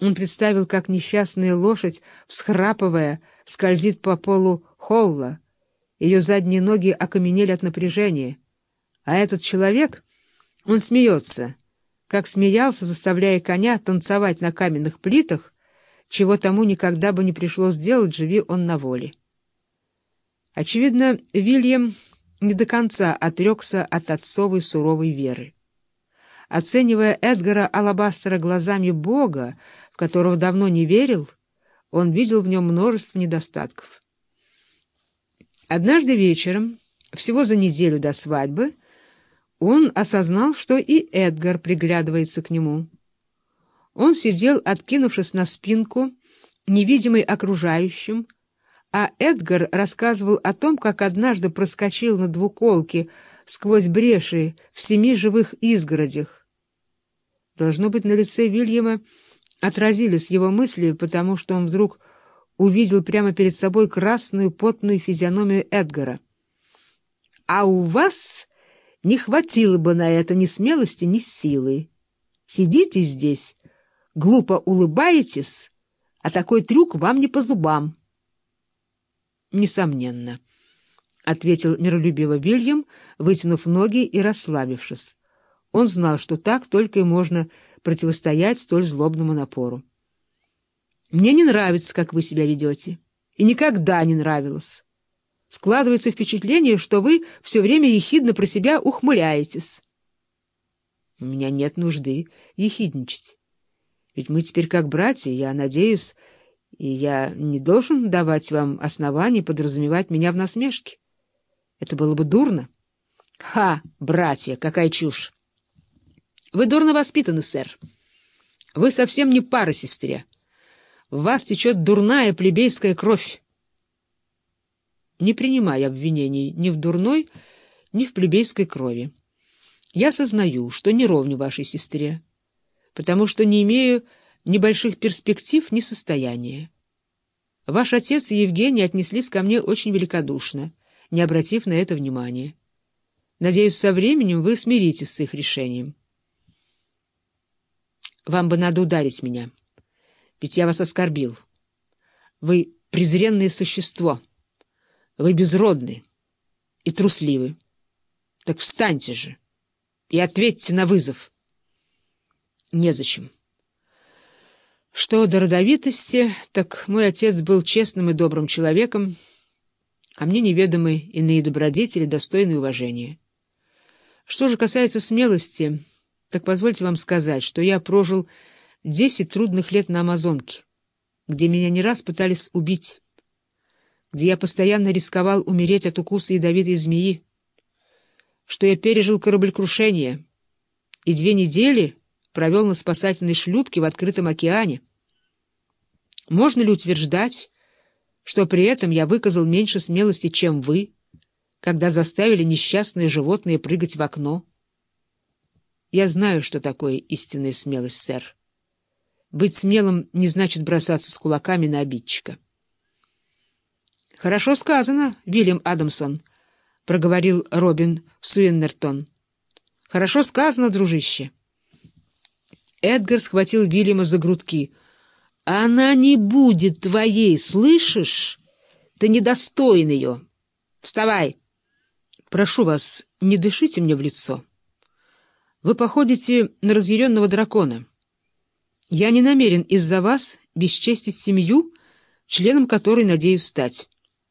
Он представил, как несчастная лошадь, всхрапывая, скользит по полу холла. Ее задние ноги окаменели от напряжения. А этот человек, он смеется, как смеялся, заставляя коня танцевать на каменных плитах, чего тому никогда бы не пришлось сделать, живи он на воле. Очевидно, Вильям не до конца отрекся от отцовой суровой веры. Оценивая Эдгара Алабастера глазами Бога, которого давно не верил, он видел в нем множество недостатков. Однажды вечером, всего за неделю до свадьбы, он осознал, что и Эдгар приглядывается к нему. Он сидел, откинувшись на спинку, невидимый окружающим, а Эдгар рассказывал о том, как однажды проскочил на двуколке сквозь бреши в семи живых изгородях. Должно быть, на лице Вильяма отразились его мысли, потому что он вдруг увидел прямо перед собой красную потную физиономию Эдгара. «А у вас не хватило бы на это ни смелости, ни силы. Сидите здесь, глупо улыбаетесь, а такой трюк вам не по зубам». «Несомненно», — ответил миролюбиво Вильям, вытянув ноги и расслабившись. Он знал, что так только и можно противостоять столь злобному напору. «Мне не нравится, как вы себя ведете. И никогда не нравилось. Складывается впечатление, что вы все время ехидно про себя ухмыляетесь». «У меня нет нужды ехидничать. Ведь мы теперь как братья, я надеюсь, и я не должен давать вам оснований подразумевать меня в насмешке. Это было бы дурно». «Ха, братья, какая чушь!» Вы дурно воспитаны, сэр. Вы совсем не пара сестре. В вас течет дурная плебейская кровь. Не принимай обвинений ни в дурной, ни в плебейской крови. Я сознаю, что не ровню вашей сестре, потому что не имею ни больших перспектив, ни состояния. Ваш отец и Евгений отнеслись ко мне очень великодушно, не обратив на это внимания. Надеюсь, со временем вы смиритесь с их решением. Вам бы надо ударить меня, ведь я вас оскорбил. Вы презренное существо, вы безродны и трусливы. Так встаньте же и ответьте на вызов. Незачем. Что до родовитости, так мой отец был честным и добрым человеком, а мне неведомы иные добродетели, достойные уважения. Что же касается смелости... Так позвольте вам сказать, что я прожил десять трудных лет на Амазонке, где меня не раз пытались убить, где я постоянно рисковал умереть от укуса ядовитой змеи, что я пережил кораблекрушение и две недели провел на спасательной шлюпке в открытом океане. Можно ли утверждать, что при этом я выказал меньше смелости, чем вы, когда заставили несчастное животное прыгать в окно? Я знаю, что такое истинная смелость, сэр. Быть смелым не значит бросаться с кулаками на обидчика. — Хорошо сказано, Вильям Адамсон, — проговорил Робин Суиннертон. — Хорошо сказано, дружище. Эдгар схватил Вильяма за грудки. — Она не будет твоей, слышишь? Ты недостоин ее. Вставай. Прошу вас, не дышите мне в лицо. Вы походите на разъяренного дракона. Я не намерен из-за вас бесчестить семью, членом которой надеюсь стать.